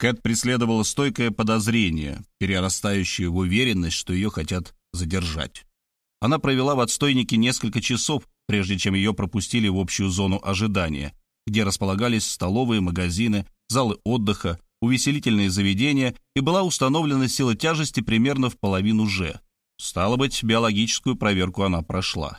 Кэт преследовала стойкое подозрение, перерастающее в уверенность, что ее хотят задержать. Она провела в отстойнике несколько часов, прежде чем ее пропустили в общую зону ожидания, где располагались столовые, магазины, залы отдыха, увеселительные заведения и была установлена сила тяжести примерно в половину Ж. Стало быть, биологическую проверку она прошла.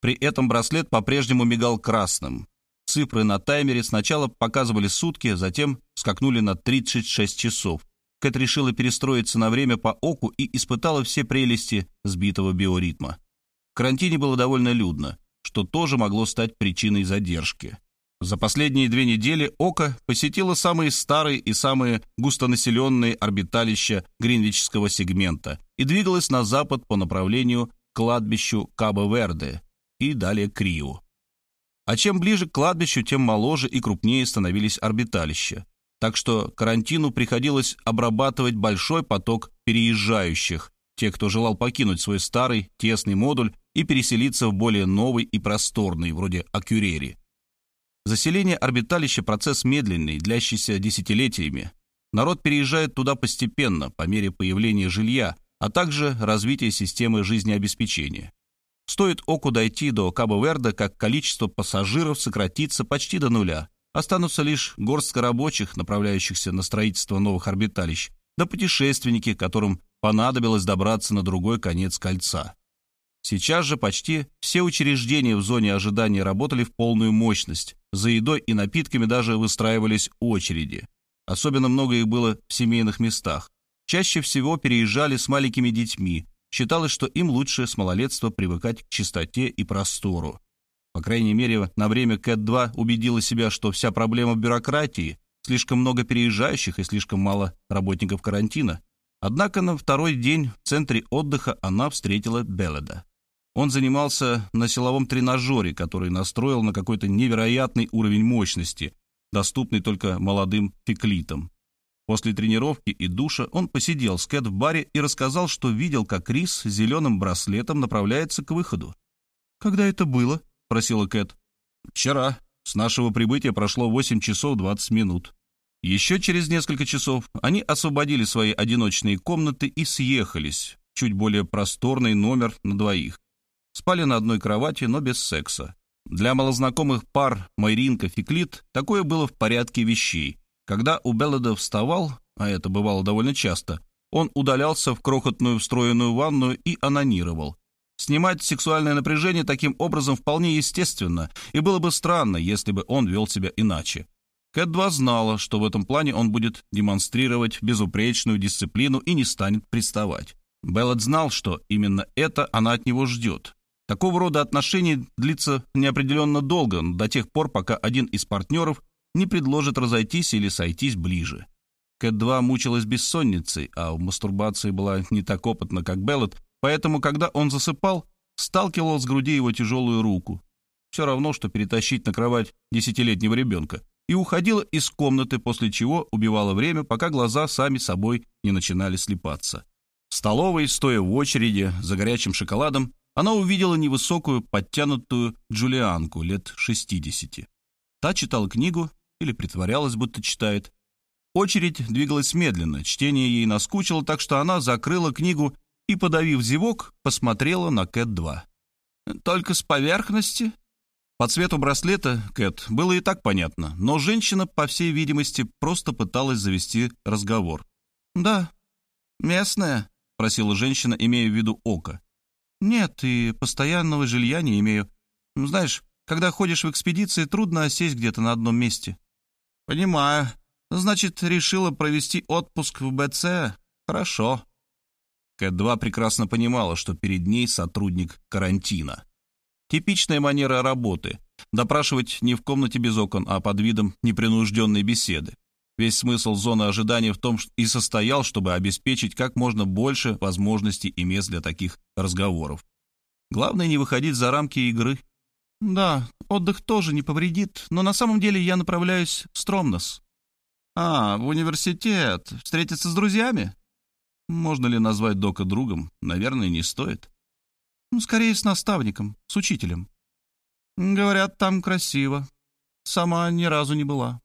При этом браслет по-прежнему мигал красным. Цифры на таймере сначала показывали сутки, затем скакнули на 36 часов. Кэт решила перестроиться на время по оку и испытала все прелести сбитого биоритма. В карантине было довольно людно что тоже могло стать причиной задержки. За последние две недели Ока посетила самые старые и самые густонаселенные орбиталища Гринвичского сегмента и двигалась на запад по направлению к кладбищу Кабо-Верде и далее к Рио. А чем ближе к кладбищу, тем моложе и крупнее становились орбиталища. Так что карантину приходилось обрабатывать большой поток переезжающих, те, кто желал покинуть свой старый, тесный модуль и переселиться в более новый и просторный, вроде Акюрери. Заселение орбиталища – процесс медленный, длящийся десятилетиями. Народ переезжает туда постепенно, по мере появления жилья, а также развития системы жизнеобеспечения. Стоит Оку дойти до Кабо-Верде, как количество пассажиров сократится почти до нуля. Останутся лишь горстка рабочих, направляющихся на строительство новых орбиталищ, да путешественники, которым понадобилось добраться на другой конец кольца. Сейчас же почти все учреждения в зоне ожидания работали в полную мощность. За едой и напитками даже выстраивались очереди. Особенно много их было в семейных местах. Чаще всего переезжали с маленькими детьми. Считалось, что им лучше с малолетства привыкать к чистоте и простору. По крайней мере, на время Кэт-2 убедила себя, что вся проблема бюрократии, слишком много переезжающих и слишком мало работников карантина. Однако на второй день в центре отдыха она встретила Беледа. Он занимался на силовом тренажере, который настроил на какой-то невероятный уровень мощности, доступный только молодым феклитам. После тренировки и душа он посидел с Кэт в баре и рассказал, что видел, как Рис с зеленым браслетом направляется к выходу. «Когда это было?» — просила Кэт. «Вчера. С нашего прибытия прошло 8 часов 20 минут». Еще через несколько часов они освободили свои одиночные комнаты и съехались, чуть более просторный номер на двоих. Спали на одной кровати, но без секса. Для малознакомых пар Майринка Феклит такое было в порядке вещей. Когда у Беллада вставал, а это бывало довольно часто, он удалялся в крохотную встроенную ванную и анонировал. Снимать сексуальное напряжение таким образом вполне естественно, и было бы странно, если бы он вел себя иначе. Кэт-2 знала, что в этом плане он будет демонстрировать безупречную дисциплину и не станет приставать. Беллад знал, что именно это она от него ждет. Такого рода отношения длится неопределенно долго, до тех пор, пока один из партнеров не предложит разойтись или сойтись ближе. Кэт-2 мучилась бессонницей, а в мастурбации была не так опытна, как Беллет, поэтому, когда он засыпал, сталкивал с груди его тяжелую руку. Все равно, что перетащить на кровать десятилетнего ребенка. И уходила из комнаты, после чего убивала время, пока глаза сами собой не начинали слепаться. В столовой, стоя в очереди за горячим шоколадом, она увидела невысокую, подтянутую джулианку лет 60. Та читала книгу или притворялась, будто читает. Очередь двигалась медленно, чтение ей наскучило, так что она закрыла книгу и, подавив зевок, посмотрела на Кэт-2. «Только с поверхности?» По цвету браслета Кэт было и так понятно, но женщина, по всей видимости, просто пыталась завести разговор. «Да, местная?» — просила женщина, имея в виду око. «Нет, и постоянного жилья не имею. Знаешь, когда ходишь в экспедиции, трудно осесть где-то на одном месте». «Понимаю. Значит, решила провести отпуск в БЦ? Хорошо». Кэт-2 прекрасно понимала, что перед ней сотрудник карантина. Типичная манера работы — допрашивать не в комнате без окон, а под видом непринужденной беседы. Весь смысл зоны ожидания в том и состоял, чтобы обеспечить как можно больше возможностей и мест для таких разговоров. Главное не выходить за рамки игры. Да, отдых тоже не повредит, но на самом деле я направляюсь в Стромнос. А, в университет. Встретиться с друзьями? Можно ли назвать Дока другом? Наверное, не стоит. Ну, скорее с наставником, с учителем. Говорят, там красиво. Сама ни разу не была.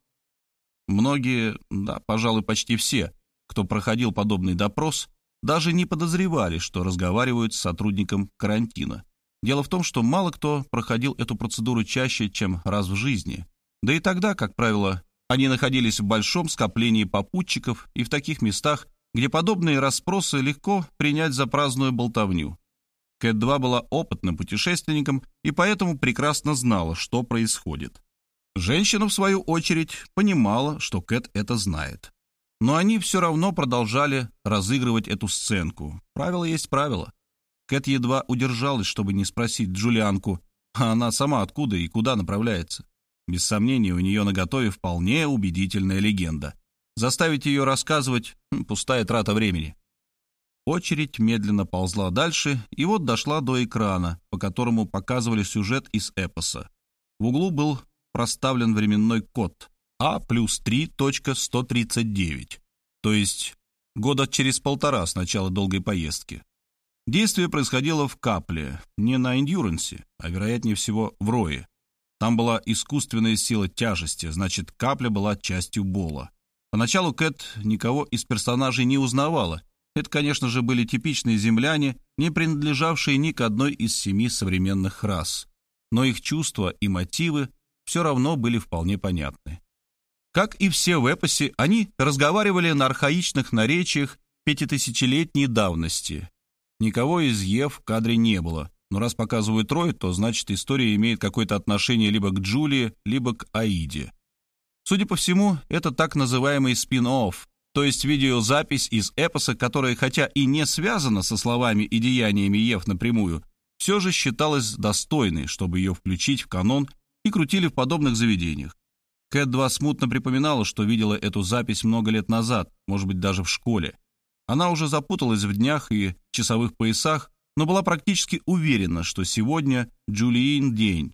Многие, да, пожалуй, почти все, кто проходил подобный допрос, даже не подозревали, что разговаривают с сотрудником карантина. Дело в том, что мало кто проходил эту процедуру чаще, чем раз в жизни. Да и тогда, как правило, они находились в большом скоплении попутчиков и в таких местах, где подобные расспросы легко принять за праздную болтовню. Кэт-2 была опытным путешественником и поэтому прекрасно знала, что происходит. Женщина, в свою очередь, понимала, что Кэт это знает. Но они все равно продолжали разыгрывать эту сценку. Правило есть правило. Кэт едва удержалась, чтобы не спросить Джулианку, а она сама откуда и куда направляется. Без сомнения, у нее наготове вполне убедительная легенда. Заставить ее рассказывать — пустая трата времени. Очередь медленно ползла дальше, и вот дошла до экрана, по которому показывали сюжет из эпоса. В углу был проставлен временной код А плюс 3.139, то есть года через полтора с начала долгой поездки. Действие происходило в Капле, не на Эндюрансе, а, вероятнее всего, в Рое. Там была искусственная сила тяжести, значит, Капля была частью Бола. Поначалу Кэт никого из персонажей не узнавала, это, конечно же, были типичные земляне, не принадлежавшие ни к одной из семи современных рас. Но их чувства и мотивы все равно были вполне понятны. Как и все в эпосе, они разговаривали на архаичных наречиях пятитысячелетней давности. Никого из Ев в кадре не было, но раз показывают Трой, то значит история имеет какое-то отношение либо к Джулии, либо к Аиде. Судя по всему, это так называемый спин-офф, то есть видеозапись из эпоса, которая, хотя и не связана со словами и деяниями Ев напрямую, все же считалась достойной, чтобы ее включить в канон и крутили в подобных заведениях. Кэт-2 смутно припоминала, что видела эту запись много лет назад, может быть, даже в школе. Она уже запуталась в днях и часовых поясах, но была практически уверена, что сегодня Джулиин день.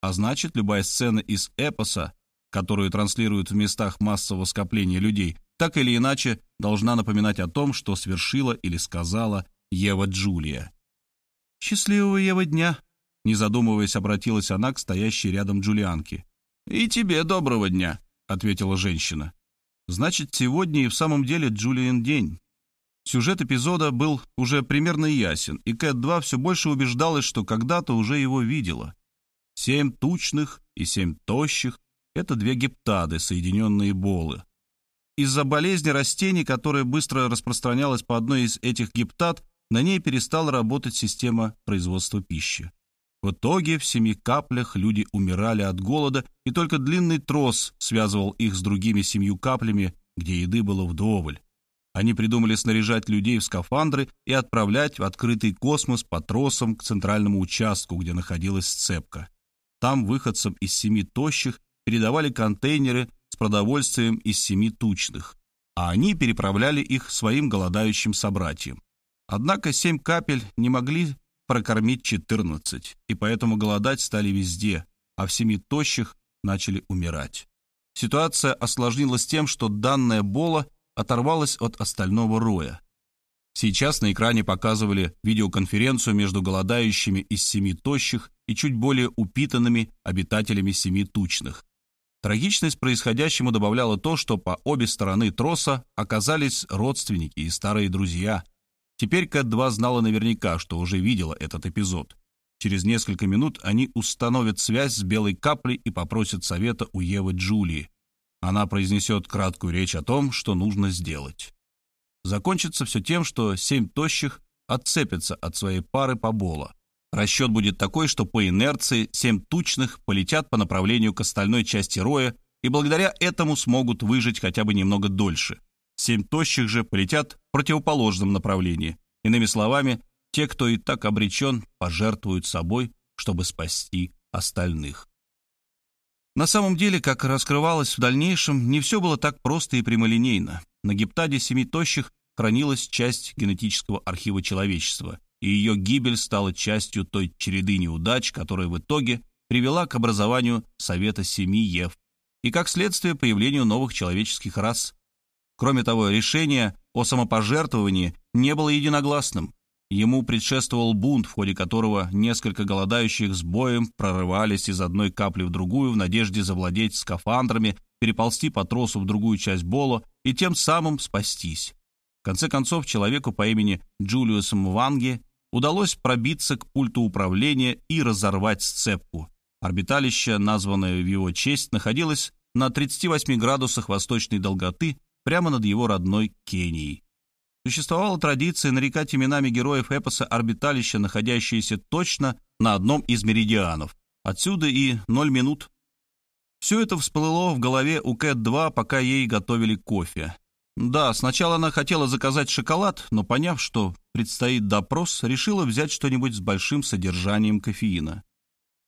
А значит, любая сцена из эпоса, которую транслируют в местах массового скопления людей, так или иначе должна напоминать о том, что свершила или сказала Ева Джулия. «Счастливого Ева дня!» Не задумываясь, обратилась она к стоящей рядом Джулианке. «И тебе доброго дня!» — ответила женщина. «Значит, сегодня и в самом деле Джулиан день». Сюжет эпизода был уже примерно ясен, и Кэт-2 все больше убеждалась, что когда-то уже его видела. Семь тучных и семь тощих — это две гептады, соединенные болы. Из-за болезни растений, которая быстро распространялась по одной из этих гептат, на ней перестала работать система производства пищи. В итоге в семи каплях люди умирали от голода, и только длинный трос связывал их с другими семью каплями, где еды было вдоволь. Они придумали снаряжать людей в скафандры и отправлять в открытый космос по тросам к центральному участку, где находилась сцепка. Там выходцам из семи тощих передавали контейнеры продовольствием из семи тучных, а они переправляли их своим голодающим собратьям. Однако семь капель не могли прокормить четырнадцать, и поэтому голодать стали везде, а в семи тощих начали умирать. Ситуация осложнилась тем, что данная бола оторвалась от остального роя. Сейчас на экране показывали видеоконференцию между голодающими из семи тощих и чуть более упитанными обитателями семи тучных. Трагичность происходящему добавляло то, что по обе стороны троса оказались родственники и старые друзья. Теперь Кэт-2 знала наверняка, что уже видела этот эпизод. Через несколько минут они установят связь с белой каплей и попросят совета у Евы Джулии. Она произнесет краткую речь о том, что нужно сделать. Закончится все тем, что семь тощих отцепятся от своей пары по бола. Расчет будет такой, что по инерции семь тучных полетят по направлению к остальной части роя и благодаря этому смогут выжить хотя бы немного дольше. Семь тощих же полетят в противоположном направлении. Иными словами, те, кто и так обречен, пожертвуют собой, чтобы спасти остальных. На самом деле, как раскрывалось в дальнейшем, не все было так просто и прямолинейно. На гептаде семи тощих хранилась часть генетического архива человечества – и ее гибель стала частью той череды неудач, которая в итоге привела к образованию Совета Семи Ев и, как следствие, появлению новых человеческих рас. Кроме того, решение о самопожертвовании не было единогласным. Ему предшествовал бунт, в ходе которого несколько голодающих с боем прорывались из одной капли в другую в надежде завладеть скафандрами, переползти по тросу в другую часть Боло и тем самым спастись. В конце концов, человеку по имени Джулиус Мванги удалось пробиться к пульту управления и разорвать сцепку. Орбиталище, названное в его честь, находилось на 38 градусах восточной долготы прямо над его родной Кенией. Существовала традиция нарекать именами героев эпоса орбиталища, находящиеся точно на одном из меридианов. Отсюда и ноль минут. Все это всплыло в голове у Кэт-2, пока ей готовили кофе. Да, сначала она хотела заказать шоколад, но поняв, что предстоит допрос, решила взять что-нибудь с большим содержанием кофеина.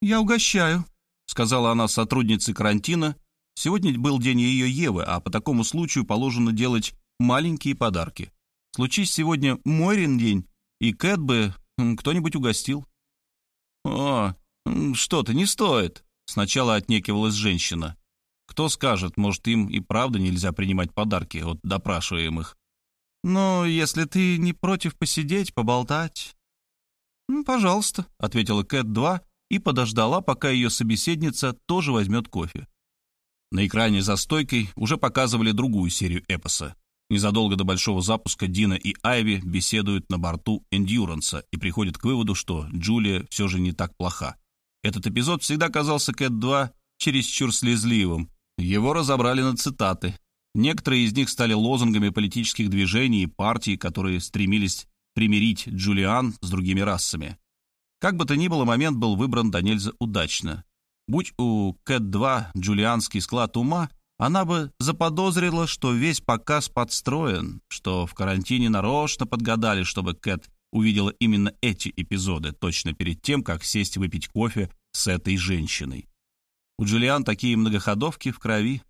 «Я угощаю», — сказала она сотруднице карантина. Сегодня был день ее Евы, а по такому случаю положено делать маленькие подарки. Случись сегодня Мойрин день, и Кэт бы кто-нибудь угостил. «О, что-то не стоит», — сначала отнекивалась женщина. Кто скажет, может, им и правда нельзя принимать подарки от допрашиваемых. «Ну, если ты не против посидеть, поболтать...» «Ну, «Пожалуйста», — ответила Кэт-2 и подождала, пока ее собеседница тоже возьмет кофе. На экране за стойкой уже показывали другую серию эпоса. Незадолго до большого запуска Дина и Айви беседуют на борту Эндюранса и приходят к выводу, что Джулия все же не так плоха. Этот эпизод всегда казался Кэт-2 чересчур слезливым. Его разобрали на цитаты. Некоторые из них стали лозунгами политических движений и партий, которые стремились примирить Джулиан с другими расами. Как бы то ни было, момент был выбран до нельзя удачно. Будь у Кэт-2 джулианский склад ума, она бы заподозрила, что весь показ подстроен, что в карантине нарочно подгадали, чтобы Кэт увидела именно эти эпизоды точно перед тем, как сесть выпить кофе с этой женщиной. У Джулиан такие многоходовки в крови.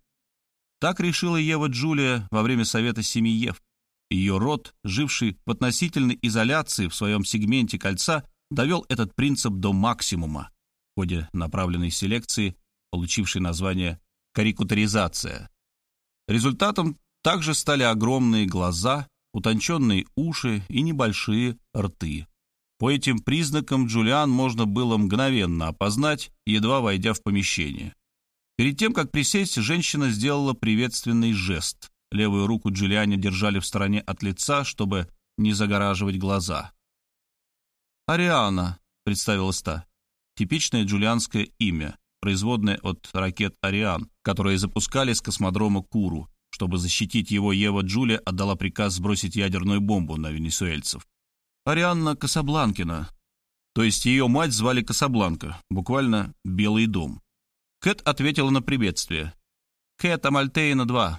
Так решила Ева Джулия во время совета семьи Ев. Ее род, живший в относительной изоляции в своем сегменте кольца, довел этот принцип до максимума в ходе направленной селекции, получившей название карикатуризация. Результатом также стали огромные глаза, утонченные уши и небольшие рты. По этим признакам Джулиан можно было мгновенно опознать, едва войдя в помещение. Перед тем, как присесть, женщина сделала приветственный жест. Левую руку Джулиане держали в стороне от лица, чтобы не загораживать глаза. «Ариана», — представилась та, типичное джулианское имя производная от ракет «Ариан», которые запускали с космодрома Куру. Чтобы защитить его, Ева Джулия отдала приказ сбросить ядерную бомбу на венесуэльцев. Арианна Касабланкина, то есть ее мать звали Касабланка, буквально «Белый дом». Кэт ответила на приветствие. Кэт Амальтейна-2.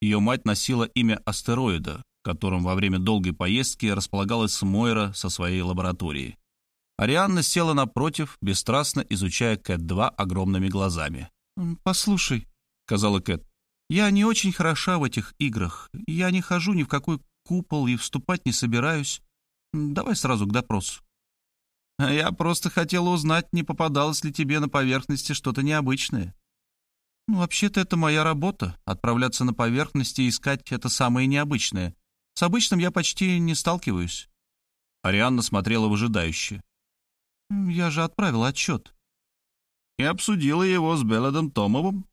Ее мать носила имя астероида, которым во время долгой поездки располагалась Мойра со своей лабораторией. Арианна села напротив, бесстрастно изучая Кэт-2 огромными глазами. «Послушай», — сказала Кэт, — «я не очень хороша в этих играх. Я не хожу ни в какой купол и вступать не собираюсь. Давай сразу к допросу». «Я просто хотела узнать, не попадалось ли тебе на поверхности что-то необычное». «Ну, вообще-то это моя работа — отправляться на поверхность и искать это самое необычное. С обычным я почти не сталкиваюсь». Арианна смотрела выжидающе. Я же отправил отчет. И обсудила его с Белладом Томовым?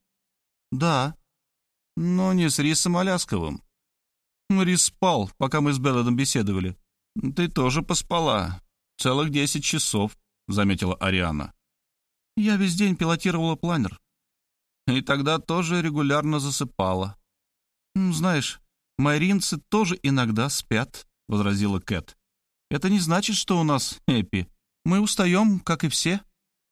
Да. Но не с Рисом Алясковым. Рис спал, пока мы с Белладом беседовали. Ты тоже поспала. Целых десять часов, заметила Ариана. Я весь день пилотировала планер. И тогда тоже регулярно засыпала. Знаешь, майринцы тоже иногда спят, возразила Кэт. Это не значит, что у нас эпи. Мы устаем, как и все.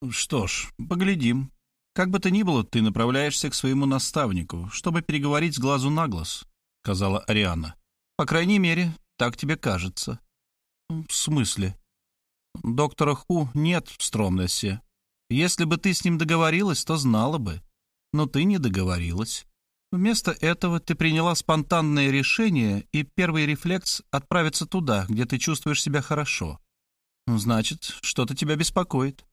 Что ж, поглядим. Как бы то ни было, ты направляешься к своему наставнику, чтобы переговорить с глазу на глаз, сказала Ариана. По крайней мере, так тебе кажется. В смысле? Доктора Ху нет в Стромнессе. Если бы ты с ним договорилась, то знала бы. Но ты не договорилась. Вместо этого ты приняла спонтанное решение, и первый рефлекс — отправиться туда, где ты чувствуешь себя хорошо. Значит, что-то тебя беспокоит.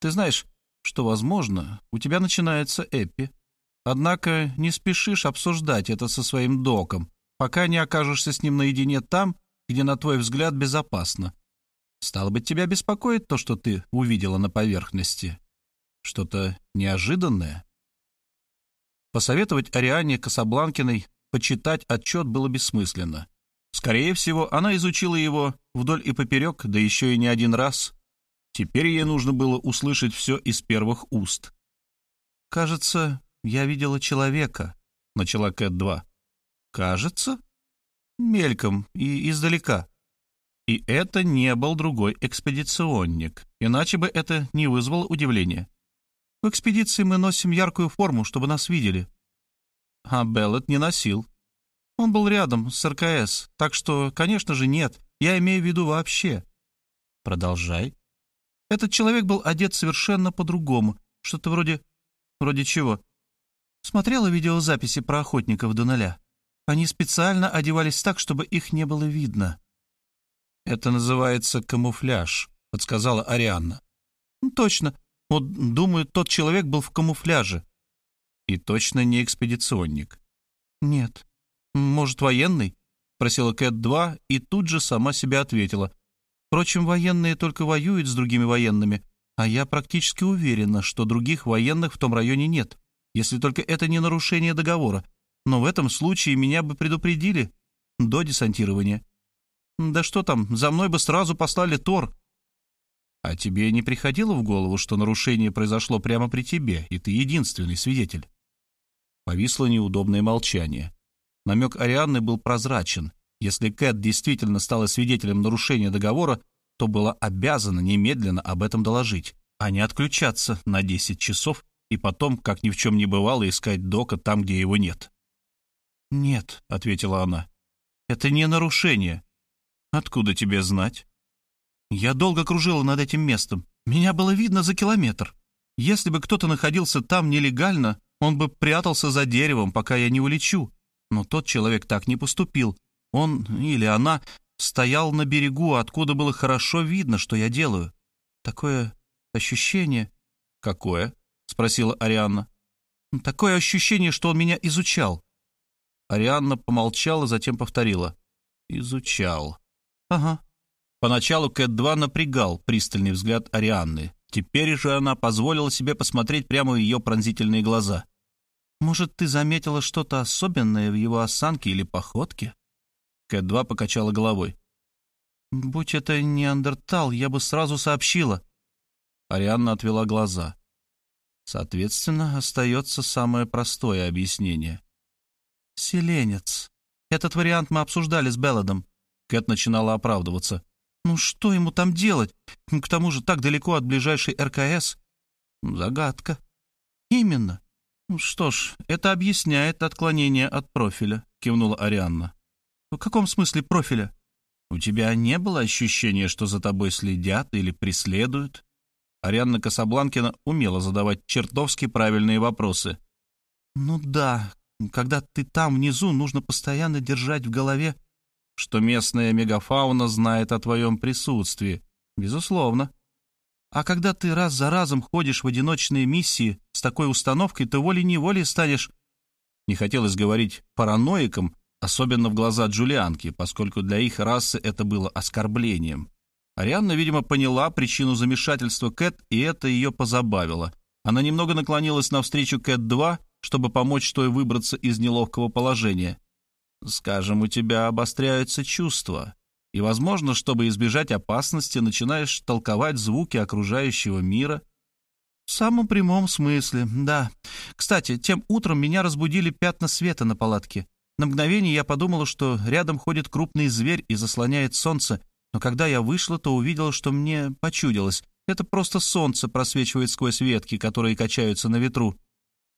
Ты знаешь, что, возможно, у тебя начинается эпи. Однако не спешишь обсуждать это со своим доком, пока не окажешься с ним наедине там, где, на твой взгляд, безопасно. Стало быть, тебя беспокоит то, что ты увидела на поверхности? Что-то неожиданное?» Посоветовать Ариане Касабланкиной почитать отчет было бессмысленно. Скорее всего, она изучила его вдоль и поперек, да еще и не один раз. Теперь ей нужно было услышать все из первых уст. «Кажется, я видела человека», — начала Кэт-2. «Кажется?» «Мельком и издалека». И это не был другой экспедиционник, иначе бы это не вызвало удивления. В экспедиции мы носим яркую форму, чтобы нас видели. А Беллет не носил. Он был рядом с РКС, так что, конечно же, нет. Я имею в виду вообще. Продолжай. Этот человек был одет совершенно по-другому. Что-то вроде... Вроде чего? Смотрела видеозаписи про охотников до нуля. Они специально одевались так, чтобы их не было видно. «Это называется камуфляж», — подсказала Арианна. «Ну, «Точно. Вот, думаю, тот человек был в камуфляже». «И точно не экспедиционник». «Нет. «Может, военный?» — просила Кэт-2 и тут же сама себя ответила. «Впрочем, военные только воюют с другими военными, а я практически уверена, что других военных в том районе нет, если только это не нарушение договора. Но в этом случае меня бы предупредили до десантирования. Да что там, за мной бы сразу послали Тор». «А тебе не приходило в голову, что нарушение произошло прямо при тебе, и ты единственный свидетель?» Повисло неудобное молчание. Намек Арианны был прозрачен. Если Кэт действительно стала свидетелем нарушения договора, то была обязана немедленно об этом доложить, а не отключаться на 10 часов и потом, как ни в чем не бывало, искать Дока там, где его нет. «Нет», — ответила она, — «это не нарушение. Откуда тебе знать?» «Я долго кружила над этим местом. Меня было видно за километр. Если бы кто-то находился там нелегально, он бы прятался за деревом, пока я не улечу. Но тот человек так не поступил. Он или она стоял на берегу, откуда было хорошо видно, что я делаю. Такое ощущение... «Какое?» — спросила Арианна. «Такое ощущение, что он меня изучал». Арианна помолчала, затем повторила. «Изучал». «Ага». Поначалу Кэт-2 напрягал пристальный взгляд Арианны. Теперь же она позволила себе посмотреть прямо в ее пронзительные глаза. Может, ты заметила что-то особенное в его осанке или походке?» Кэт-2 покачала головой. «Будь это неандертал, я бы сразу сообщила». Арианна отвела глаза. Соответственно, остается самое простое объяснение. «Селенец. Этот вариант мы обсуждали с Белладом». Кэт начинала оправдываться. «Ну что ему там делать? К тому же так далеко от ближайшей РКС». «Загадка». «Именно. Ну «Что ж, это объясняет отклонение от профиля», — кивнула Арианна. «В каком смысле профиля? У тебя не было ощущения, что за тобой следят или преследуют?» Арианна Касабланкина умела задавать чертовски правильные вопросы. «Ну да, когда ты там внизу, нужно постоянно держать в голове, что местная мегафауна знает о твоем присутствии. Безусловно. А когда ты раз за разом ходишь в одиночные миссии с такой установкой, то волей-неволей станешь, не хотелось говорить, параноиком, особенно в глаза Джулианки, поскольку для их расы это было оскорблением. Арианна, видимо, поняла причину замешательства Кэт, и это ее позабавило. Она немного наклонилась навстречу Кэт-2, чтобы помочь той выбраться из неловкого положения. «Скажем, у тебя обостряются чувства. И, возможно, чтобы избежать опасности, начинаешь толковать звуки окружающего мира. В самом прямом смысле, да. Кстати, тем утром меня разбудили пятна света на палатке. На мгновение я подумала, что рядом ходит крупный зверь и заслоняет солнце, но когда я вышла, то увидела, что мне почудилось. Это просто солнце просвечивает сквозь ветки, которые качаются на ветру.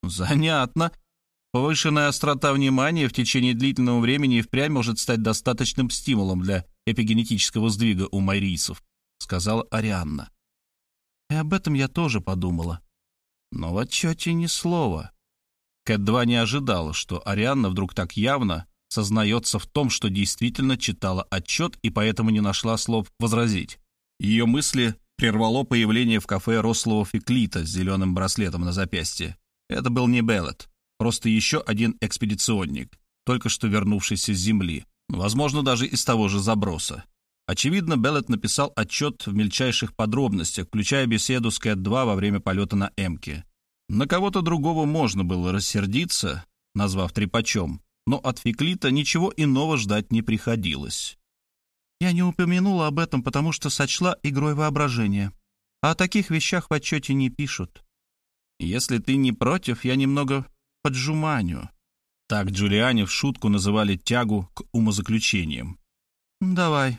Занятно. Повышенная острота внимания в течение длительного времени и впрямь может стать достаточным стимулом для эпигенетического сдвига у майрийцев», — сказала Арианна. И об этом я тоже подумала. Но в отчете ни слова. Кэт-2 не ожидала, что Арианна вдруг так явно сознается в том, что действительно читала отчет и поэтому не нашла слов возразить. Ее мысли прервало появление в кафе рослого феклита с зеленым браслетом на запястье. Это был не Беллет, просто еще один экспедиционник, только что вернувшийся с земли, Возможно, даже из того же заброса. Очевидно, Беллет написал отчет в мельчайших подробностях, включая беседу с Кэт-2 во время полета на Эмке. На кого-то другого можно было рассердиться, назвав трепачом, но от Феклита ничего иного ждать не приходилось. «Я не упомянула об этом, потому что сочла игрой воображения. А о таких вещах в отчете не пишут. Если ты не против, я немного поджуманю». Так Джулиане в шутку называли тягу к умозаключениям. «Давай»,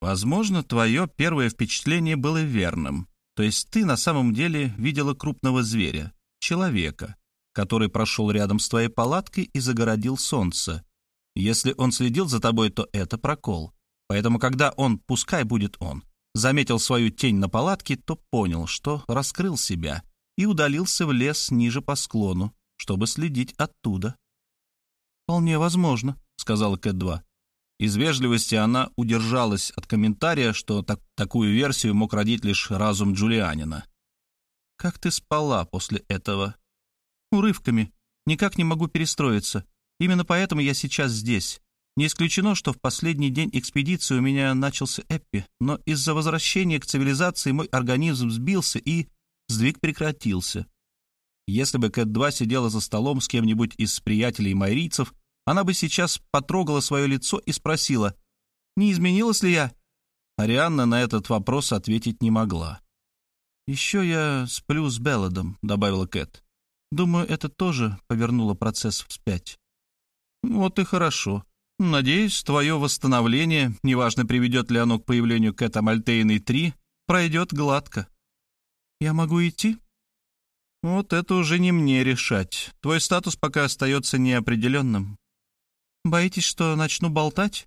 Возможно, твое первое впечатление было верным. То есть ты на самом деле видела крупного зверя, человека, который прошел рядом с твоей палаткой и загородил солнце. Если он следил за тобой, то это прокол. Поэтому, когда он, пускай будет он, заметил свою тень на палатке, то понял, что раскрыл себя и удалился в лес ниже по склону, чтобы следить оттуда. «Вполне возможно», — сказала Кэт-2. Из вежливости она удержалась от комментария, что так, такую версию мог родить лишь разум Джулианина. «Как ты спала после этого?» «Урывками. Никак не могу перестроиться. Именно поэтому я сейчас здесь. Не исключено, что в последний день экспедиции у меня начался эппи, но из-за возвращения к цивилизации мой организм сбился и сдвиг прекратился. Если бы Кэт-2 сидела за столом с кем-нибудь из приятелей майрийцев, она бы сейчас потрогала свое лицо и спросила, «Не изменилась ли я?» Арианна на этот вопрос ответить не могла. «Еще я сплю с Белладом», — добавила Кэт. «Думаю, это тоже повернуло процесс вспять». «Вот и хорошо. Надеюсь, твое восстановление, неважно, приведет ли оно к появлению Кэта Мальтейной-3, пройдет гладко». «Я могу идти?» «Вот это уже не мне решать. Твой статус пока остается неопределенным. Боитесь, что начну болтать?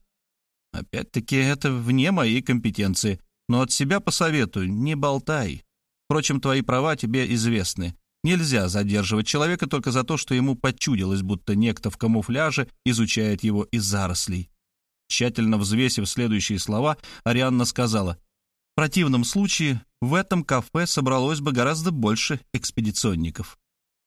Опять-таки, это вне моей компетенции. Но от себя посоветую, не болтай. Впрочем, твои права тебе известны. Нельзя задерживать человека только за то, что ему почудилось, будто некто в камуфляже изучает его из зарослей. Тщательно взвесив следующие слова, Арианна сказала, «В противном случае в этом кафе собралось бы гораздо больше экспедиционников».